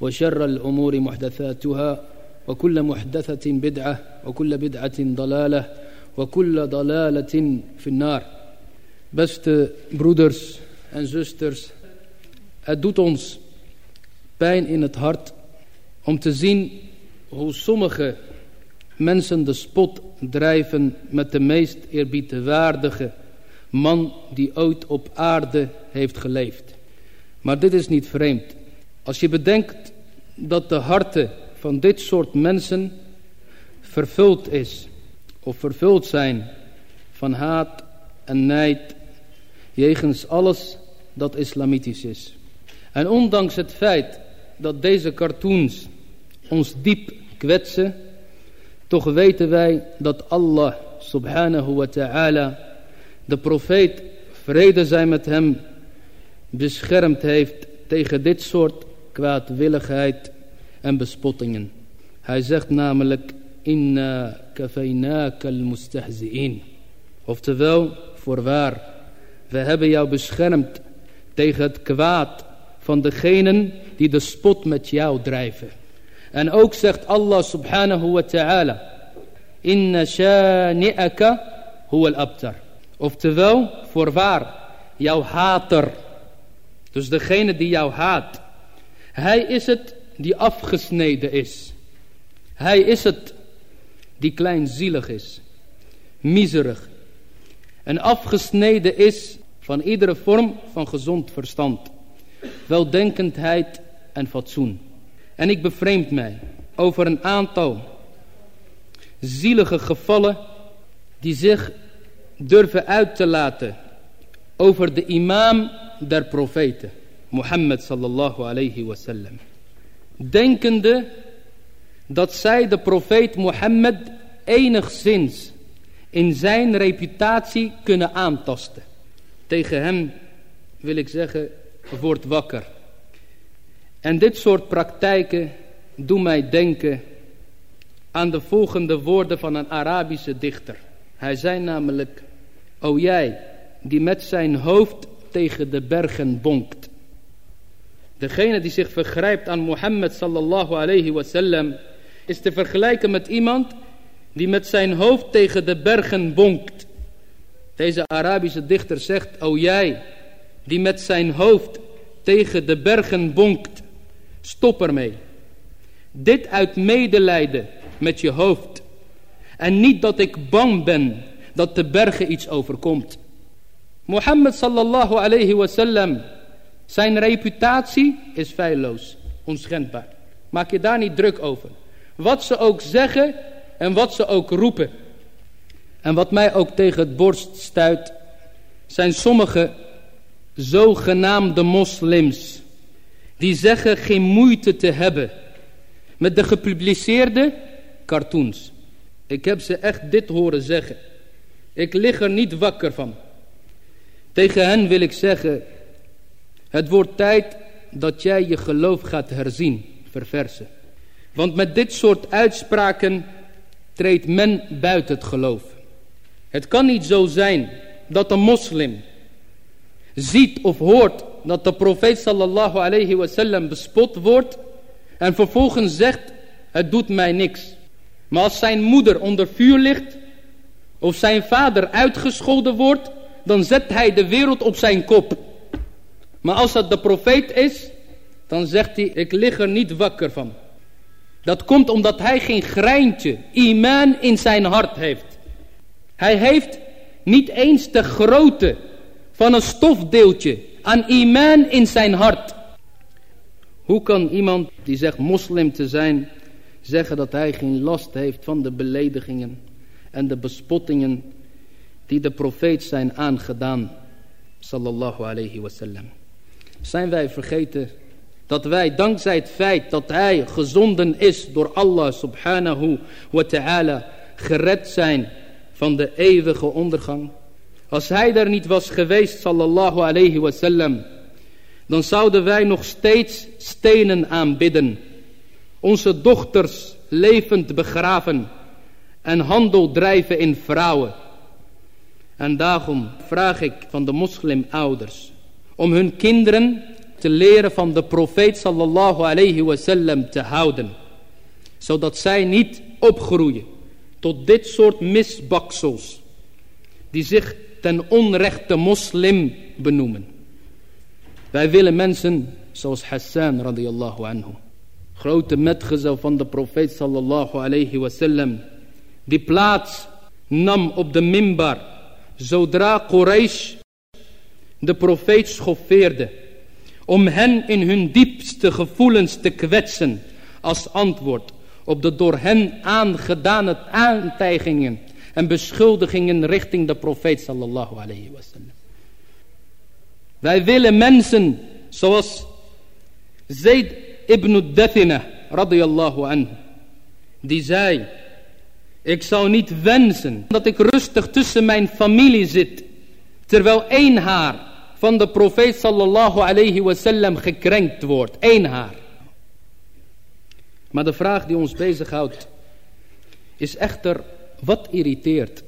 وشر الأمور محدثاتها وكل محدثة بدعة وكل بدعة ضلالة وكل ضلالة في النار Beste broeders en zusters, het doet ons pijn in het hart om te zien hoe sommige mensen de spot drijven met de meest eerbiedwaardige man die ooit op aarde heeft geleefd. Maar dit is niet vreemd. Als je bedenkt dat de harten van dit soort mensen vervuld is of vervuld zijn van haat en nijd jegens alles dat islamitisch is. En ondanks het feit dat deze cartoons ons diep kwetsen, toch weten wij dat Allah subhanahu wa ta'ala de profeet, vrede zij met hem, beschermd heeft tegen dit soort kwaadwilligheid en bespottingen. Hij zegt namelijk, inna kafaynaka al-mustahzi'in. Oftewel, voorwaar, we hebben jou beschermd tegen het kwaad van degenen die de spot met jou drijven. En ook zegt Allah subhanahu wa ta'ala, inna shani'aka huwa al-abtar. Oftewel, voorwaar, jouw hater. Dus degene die jou haat. Hij is het die afgesneden is. Hij is het die kleinzielig is. Miserig. En afgesneden is van iedere vorm van gezond verstand. Weldenkendheid en fatsoen. En ik bevreemd mij over een aantal zielige gevallen die zich durven uit te laten over de imam der profeten, Mohammed sallallahu alayhi wasallam. Denkende dat zij de profeet Mohammed enigszins in zijn reputatie kunnen aantasten. Tegen hem wil ik zeggen, word wakker. En dit soort praktijken doen mij denken aan de volgende woorden van een Arabische dichter. Hij zei namelijk, o jij die met zijn hoofd tegen de bergen bonkt. Degene die zich vergrijpt aan Mohammed sallallahu alayhi wasallam is te vergelijken met iemand die met zijn hoofd tegen de bergen bonkt. Deze Arabische dichter zegt, o jij die met zijn hoofd tegen de bergen bonkt, stop ermee. Dit uit medelijden met je hoofd. En niet dat ik bang ben dat de bergen iets overkomt. Mohammed sallallahu alayhi wasallam, zijn reputatie is feilloos, onschendbaar. Maak je daar niet druk over. Wat ze ook zeggen en wat ze ook roepen. En wat mij ook tegen het borst stuit, zijn sommige zogenaamde moslims. Die zeggen geen moeite te hebben met de gepubliceerde cartoons. Ik heb ze echt dit horen zeggen. Ik lig er niet wakker van. Tegen hen wil ik zeggen, het wordt tijd dat jij je geloof gaat herzien, verversen. Want met dit soort uitspraken treedt men buiten het geloof. Het kan niet zo zijn dat een moslim ziet of hoort dat de profeet sallallahu alayhi wasallam bespot wordt en vervolgens zegt, het doet mij niks. Maar als zijn moeder onder vuur ligt of zijn vader uitgescholden wordt, dan zet hij de wereld op zijn kop. Maar als dat de profeet is, dan zegt hij, ik lig er niet wakker van. Dat komt omdat hij geen greintje iman in zijn hart heeft. Hij heeft niet eens de grootte van een stofdeeltje aan iman in zijn hart. Hoe kan iemand die zegt moslim te zijn, zeggen dat hij geen last heeft van de beledigingen en de bespottingen die de profeet zijn aangedaan, sallallahu alayhi wasallam. Zijn wij vergeten dat wij dankzij het feit dat hij gezonden is door Allah subhanahu wa ta'ala gered zijn van de eeuwige ondergang. Als hij er niet was geweest sallallahu alayhi wasallam, dan zouden wij nog steeds stenen aanbidden. Onze dochters levend begraven en handel drijven in vrouwen. En daarom vraag ik van de moslimouders om hun kinderen te leren van de profeet sallallahu alayhi wasallam te houden. Zodat zij niet opgroeien tot dit soort misbaksels die zich ten onrechte moslim benoemen. Wij willen mensen zoals Hassan radiyallahu anhu. Grote metgezel van de profeet sallallahu alayhi wasallam. Die plaats nam op de minbar. Zodra Quraysh de profeet schoffeerde. Om hen in hun diepste gevoelens te kwetsen. Als antwoord op de door hen aangedane aantijgingen en beschuldigingen richting de profeet sallallahu alayhi. Wij willen mensen zoals Zayd ibn Dathina radiyallahu anhu. Die zei, ik zou niet wensen dat ik rustig tussen mijn familie zit. Terwijl één haar van de profeet sallallahu alayhi wasallam gekrenkt wordt. Eén haar. Maar de vraag die ons bezighoudt is echter wat irriteert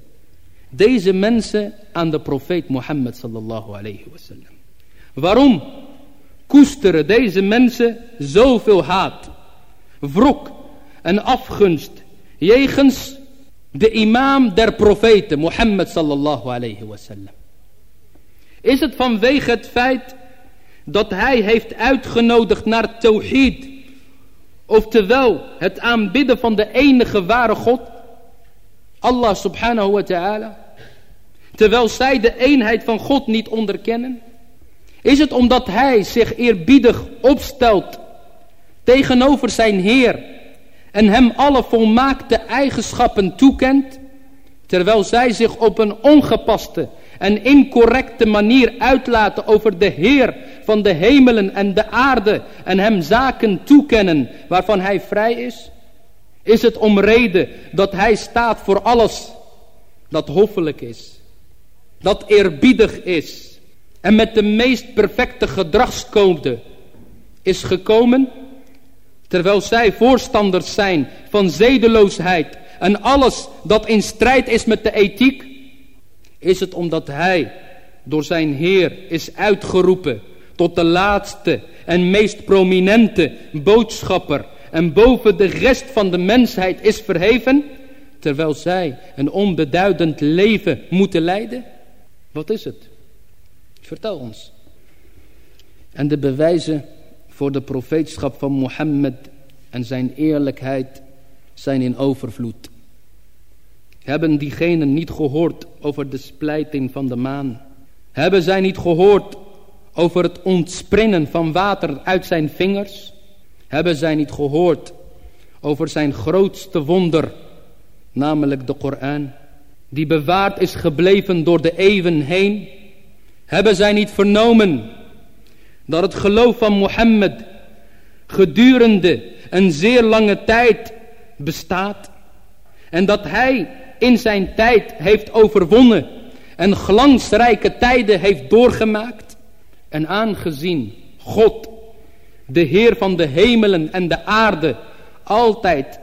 deze mensen aan de profeet Mohammed sallallahu alayhi wasallam. Waarom koesteren deze mensen zoveel haat, wrok en afgunst jegens de imam der profeten Mohammed sallallahu alayhi wasallam? Is het vanwege het feit dat hij heeft uitgenodigd naar tawhid Oftewel het aanbidden van de enige ware God. Allah subhanahu wa ta'ala. Terwijl zij de eenheid van God niet onderkennen. Is het omdat hij zich eerbiedig opstelt tegenover zijn Heer. En hem alle volmaakte eigenschappen toekent. Terwijl zij zich op een ongepaste en incorrecte manier uitlaten over de Heer van de hemelen en de aarde en hem zaken toekennen waarvan hij vrij is? Is het om reden dat hij staat voor alles dat hoffelijk is, dat eerbiedig is en met de meest perfecte gedragscode is gekomen, terwijl zij voorstanders zijn van zedeloosheid en alles dat in strijd is met de ethiek, is het omdat hij door zijn Heer is uitgeroepen tot de laatste en meest prominente boodschapper en boven de rest van de mensheid is verheven, terwijl zij een onbeduidend leven moeten leiden? Wat is het? Vertel ons. En de bewijzen voor de profeetschap van Mohammed en zijn eerlijkheid zijn in overvloed. Hebben diegenen niet gehoord over de splijting van de maan? Hebben zij niet gehoord over het ontspringen van water uit zijn vingers? Hebben zij niet gehoord over zijn grootste wonder, namelijk de Koran, die bewaard is gebleven door de eeuwen heen? Hebben zij niet vernomen dat het geloof van Mohammed gedurende een zeer lange tijd bestaat en dat hij in zijn tijd heeft overwonnen en glansrijke tijden heeft doorgemaakt. En aangezien God, de Heer van de hemelen en de aarde, altijd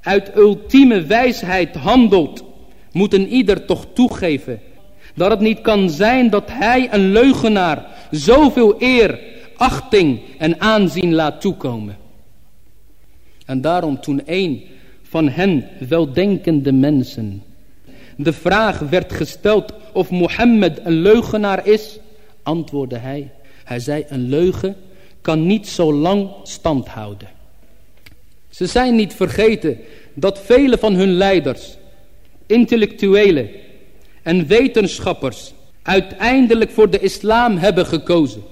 uit ultieme wijsheid handelt, moet een ieder toch toegeven dat het niet kan zijn dat hij een leugenaar zoveel eer, achting en aanzien laat toekomen. En daarom toen een van hen weldenkende mensen de vraag werd gesteld of Mohammed een leugenaar is, antwoordde hij. Hij zei een leugen kan niet zo lang stand houden. Ze zijn niet vergeten dat vele van hun leiders, intellectuelen en wetenschappers uiteindelijk voor de islam hebben gekozen.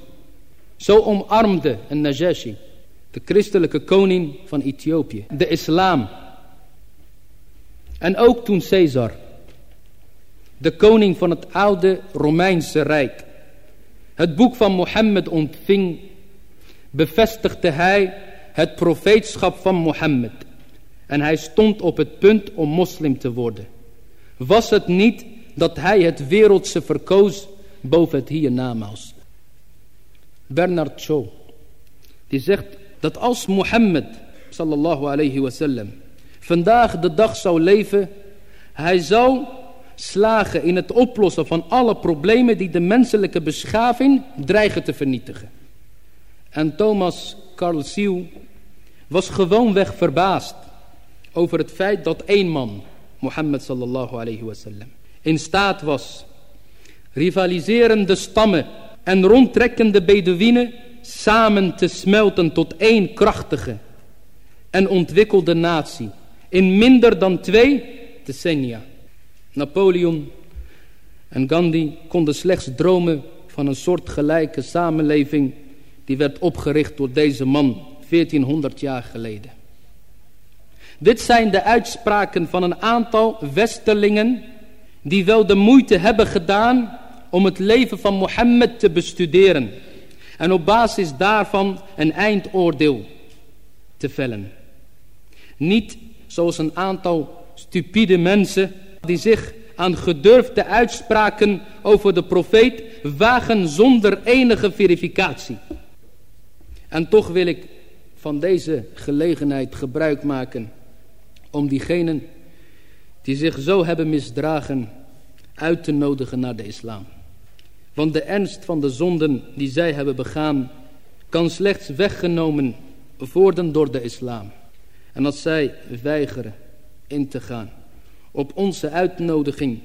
Zo omarmde een Najashi, de christelijke koning van Ethiopië, de islam. En ook toen Caesar de koning van het oude Romeinse Rijk, het boek van Mohammed ontving, bevestigde hij het profeetschap van Mohammed. En hij stond op het punt om moslim te worden. Was het niet dat hij het wereldse verkoos boven het hiernamaals. Bernard Shaw, die zegt dat als Mohammed sallallahu alayhi wasallam vandaag de dag zou leven, hij zou slagen in het oplossen van alle problemen die de menselijke beschaving dreigen te vernietigen. En Thomas Carl Siel was gewoonweg verbaasd over het feit dat één man, Mohammed sallallahu alayhi wasallam, in staat was rivaliserende stammen en rondtrekkende Bedouinen samen te smelten tot één krachtige en ontwikkelde natie in minder dan twee decennia. Napoleon en Gandhi konden slechts dromen van een soortgelijke samenleving die werd opgericht door deze man 1400 jaar geleden. Dit zijn de uitspraken van een aantal westerlingen die wel de moeite hebben gedaan om het leven van Mohammed te bestuderen en op basis daarvan een eindoordeel te vellen. Niet zoals een aantal stupide mensen die zich aan gedurfde uitspraken over de profeet wagen zonder enige verificatie. En toch wil ik van deze gelegenheid gebruik maken om diegenen die zich zo hebben misdragen uit te nodigen naar de islam. Want de ernst van de zonden die zij hebben begaan kan slechts weggenomen worden door de islam. En als zij weigeren in te gaan op onze uitnodiging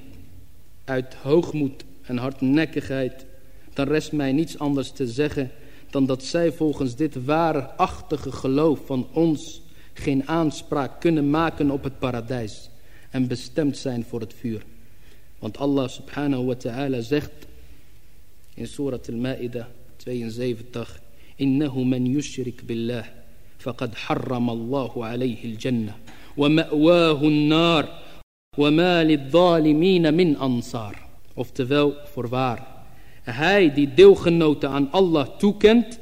uit hoogmoed en hardnekkigheid, dan rest mij niets anders te zeggen dan dat zij volgens dit waarachtige geloof van ons geen aanspraak kunnen maken op het paradijs en bestemd zijn voor het vuur. Want Allah subhanahu wa ta'ala zegt in Surat al-Ma'idah 72 Innahu man yushrik billah wa ma'wahu an-nar wa ma lidh-dhalimin min ansar. Oftewel voorwaar hij die deelgenoten aan Allah toekent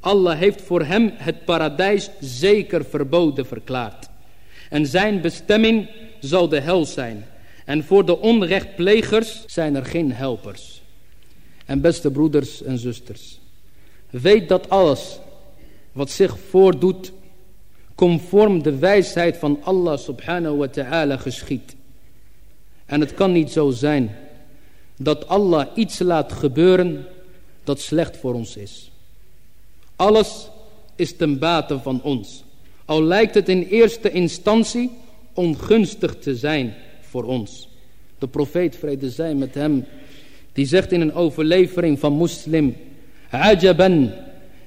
Allah heeft voor hem het paradijs zeker verboden verklaard. En zijn bestemming zal de hel zijn. En voor de onrechtplegers zijn er geen helpers. En beste broeders en zusters. Weet dat alles wat zich voordoet conform de wijsheid van Allah subhanahu wa ta'ala geschiet. En het kan niet zo zijn dat Allah iets laat gebeuren dat slecht voor ons is. Alles is ten bate van ons. Al lijkt het in eerste instantie ongunstig te zijn voor ons. De profeet, vrede zij met hem, die zegt in een overlevering van moslim... Ajaban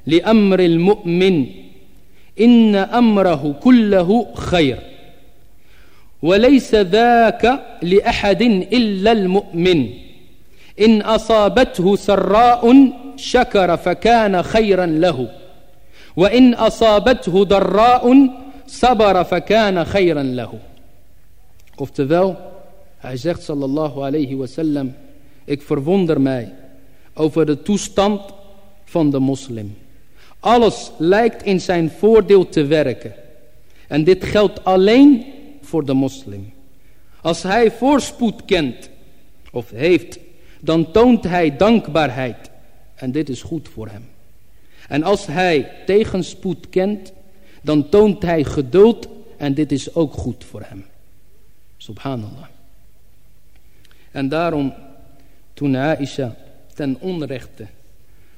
لأمر المؤمن إن أمره كله خير وليس ذاك لأحد إلا المؤمن إن أصابته سراء شكر فكان خيرا له وإن أصابته ضراء صبر فكان خيرا له Oftewel, hij zegt sallallahu alayhi wa اكفر Ik verwonder mij over de toestand van de moslim. Alles lijkt in zijn voordeel te werken. En dit geldt alleen voor de moslim. Als hij voorspoed kent of heeft, dan toont hij dankbaarheid. En dit is goed voor hem. En als hij tegenspoed kent, dan toont hij geduld en dit is ook goed voor hem. Subhanallah. En daarom, toen Aisha ten onrechte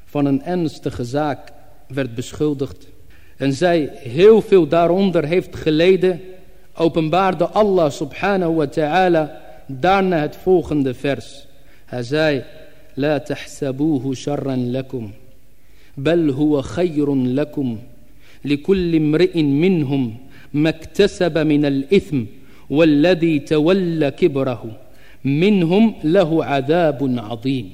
van een ernstige zaak werd beschuldigd en zij heel veel daaronder heeft geleden, openbaarde Allah subhanahu wa ta'ala daarna het volgende vers. Hij zei, لا تحسبوه شرا لكم بل هو خير لكم لكل امرئ منهم ما اكتسب من الإثم والذي تولى كبره minhum lahu adabun azim.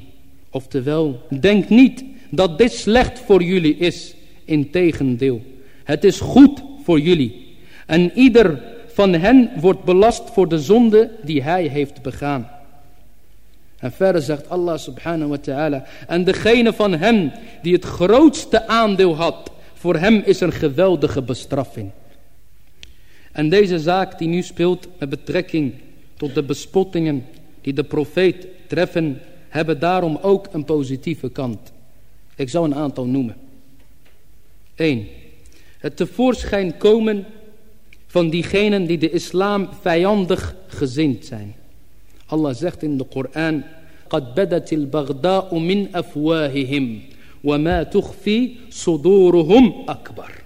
Oftewel, denk niet dat dit slecht voor jullie is. Integendeel, het is goed voor jullie. En ieder van hen wordt belast voor de zonde die hij heeft begaan. En verder zegt Allah subhanahu wa ta'ala. En degene van hen die het grootste aandeel had voor hem is een geweldige bestraffing. En deze zaak die nu speelt met betrekking tot de bespottingen die de profeet treffen, hebben daarom ook een positieve kant. Ik zal een aantal noemen. 1. Het tevoorschijn komen van diegenen die de islam vijandig gezind zijn. Allah zegt in de Koran: "Qad badatil baghda'u min afwahihim wa ma tukhfi suduruhum akbar."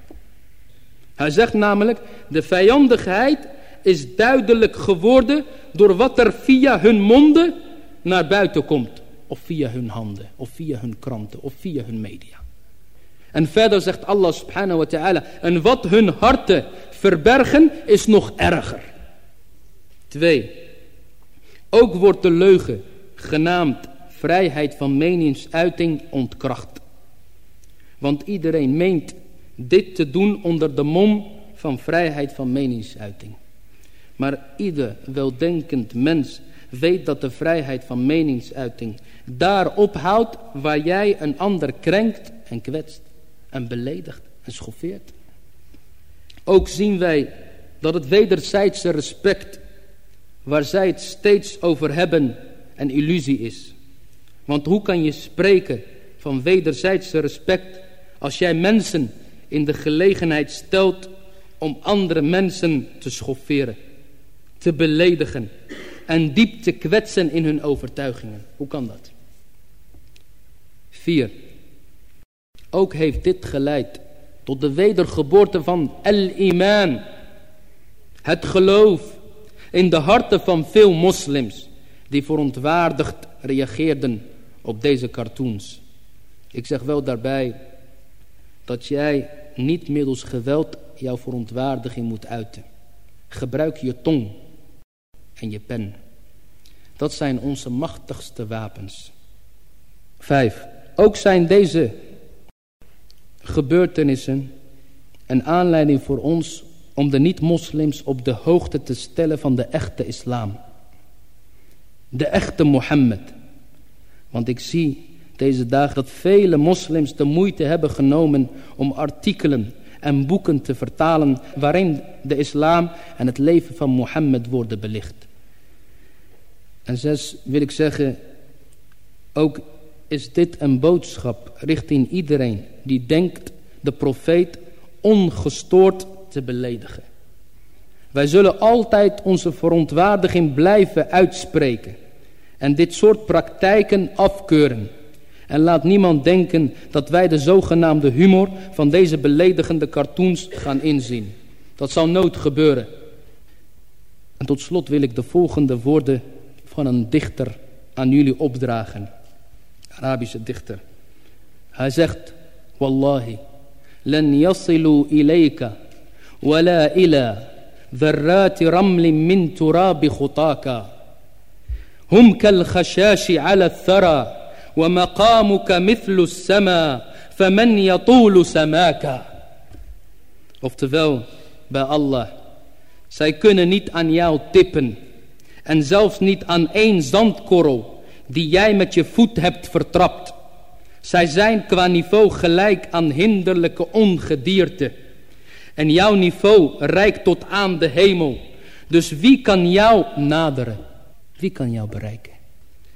Hij zegt namelijk: de vijandigheid is duidelijk geworden door wat er via hun monden naar buiten komt, of via hun handen, of via hun kranten, of via hun media. En verder zegt Allah subhanahu wa ta'ala, en wat hun harten verbergen is nog erger. Twee, ook wordt de leugen genaamd vrijheid van meningsuiting ontkracht. Want iedereen meent dit te doen onder de mom van vrijheid van meningsuiting. Maar ieder weldenkend mens weet dat de vrijheid van meningsuiting daar ophoudt waar jij een ander krenkt en kwetst en beledigt en schoffeert. Ook zien wij dat het wederzijdse respect waar zij het steeds over hebben een illusie is. Want hoe kan je spreken van wederzijdse respect als jij mensen in de gelegenheid stelt om andere mensen te schofferen, te beledigen en diep te kwetsen in hun overtuigingen. Hoe kan dat? 4. Ook heeft dit geleid tot de wedergeboorte van el-iman. Het geloof in de harten van veel moslims die verontwaardigd reageerden op deze cartoons. Ik zeg wel daarbij dat jij niet middels geweld jouw verontwaardiging moet uiten. Gebruik je tong en je pen. Dat zijn onze machtigste wapens. Vijf. Ook zijn deze gebeurtenissen een aanleiding voor ons om de niet-moslims op de hoogte te stellen van de echte islam. De echte Mohammed. Want ik zie deze dagen dat vele moslims de moeite hebben genomen om artikelen en boeken te vertalen waarin de islam en het leven van Mohammed worden belicht. En zes wil ik zeggen, ook is dit een boodschap richting iedereen die denkt de profeet ongestoord te beledigen. Wij zullen altijd onze verontwaardiging blijven uitspreken en dit soort praktijken afkeuren. En laat niemand denken dat wij de zogenaamde humor van deze beledigende cartoons gaan inzien. Dat zal nooit gebeuren. En tot slot wil ik de volgende woorden van een dichter aan jullie opdragen. عربيش الدختر هزخت والله لن يصلوا إليك ولا إلى ذرات رمل من تراب خطاك. هم كالخشاش على الثرى ومقامك مثل السماء فمن يطول سماك؟ Oftewel, bij Allah, zij kunnen niet aan jou tippen en zelfs niet aan één zandkorrel. Die jij met je voet hebt vertrapt. Zij zijn qua niveau gelijk aan hinderlijke ongedierte. En jouw niveau reikt tot aan de hemel. Dus wie kan jou naderen? Wie kan jou bereiken?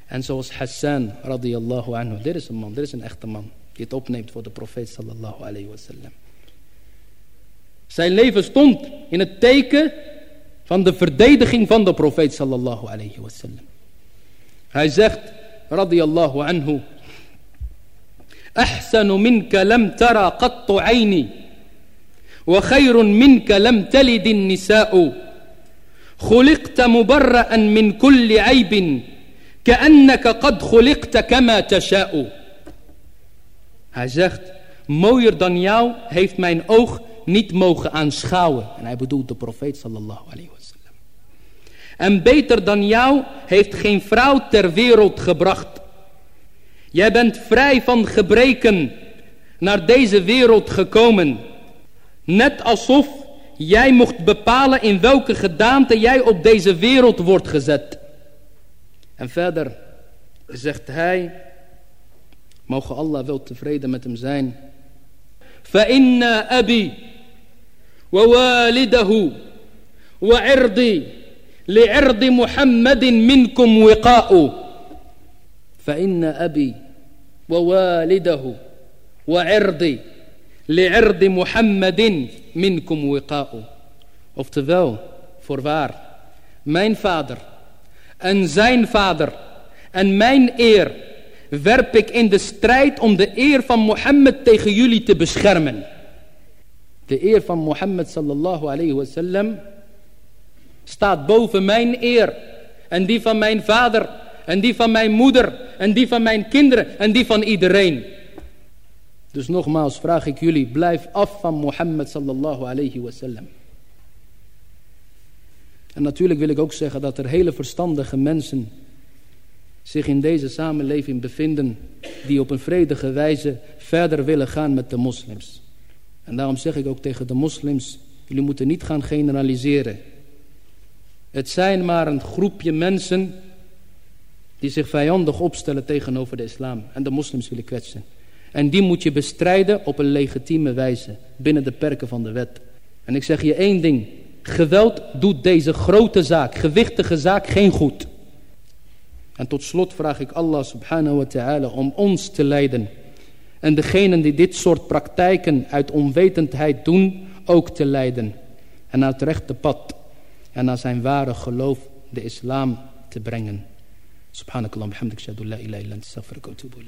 En zoals Hassan radiyallahu anhu. Dit is een man, dit is een echte man. Die het opneemt voor de profeet sallallahu alayhi wasallam. Zijn leven stond in het teken van de verdediging van de profeet sallallahu alayhi wasallam. Hij zegt radiyallahu anhu. أحسن منك لم ترى قط عيني وخير منك لم تلد النساء خلقت مبرأ من كل عيب كأنك قد خلقت كما تشاء Hij zegt, mooier dan jou heeft mijn oog niet mogen aanschouwen. En hij bedoelt de profeet sallallahu alayhi wasallam. En beter dan jou heeft geen vrouw ter wereld gebracht. Jij bent vrij van gebreken naar deze wereld gekomen. Net alsof jij mocht bepalen in welke gedaante jij op deze wereld wordt gezet. En verder zegt hij, mogen Allah wel tevreden met hem zijn. فإن أبي ووالده وعرضي لعرض محمد منكم وقاء فإن أبي ووالده وعرضي لعرض محمد منكم وقاء Oftewel, voorwaar, mijn vader en zijn vader en mijn eer werp ik in de strijd om de eer van Mohammed tegen jullie te beschermen. De eer van Mohammed sallallahu alayhi wasallam staat boven mijn eer en die van mijn vader en die van mijn moeder en die van mijn kinderen en die van iedereen. Dus nogmaals vraag ik jullie, blijf af van Mohammed sallallahu alayhi wasallam. En natuurlijk wil ik ook zeggen dat er hele verstandige mensen zich in deze samenleving bevinden die op een vredige wijze verder willen gaan met de moslims. En daarom zeg ik ook tegen de moslims, jullie moeten niet gaan generaliseren. Het zijn maar een groepje mensen die zich vijandig opstellen tegenover de islam en de moslims willen kwetsen. En die moet je bestrijden op een legitieme wijze, binnen de perken van de wet. En ik zeg je één ding, geweld doet deze grote zaak, gewichtige zaak, geen goed. En tot slot vraag ik Allah subhanahu wa ta'ala om ons te leiden. En degenen die dit soort praktijken uit onwetendheid doen, ook te leiden. En naar het rechte pad. En naar zijn ware geloof, de islam, te brengen. Subhanakallah, bihamdik, shadu la ilaha illa anta, astaghfiruka wa atubu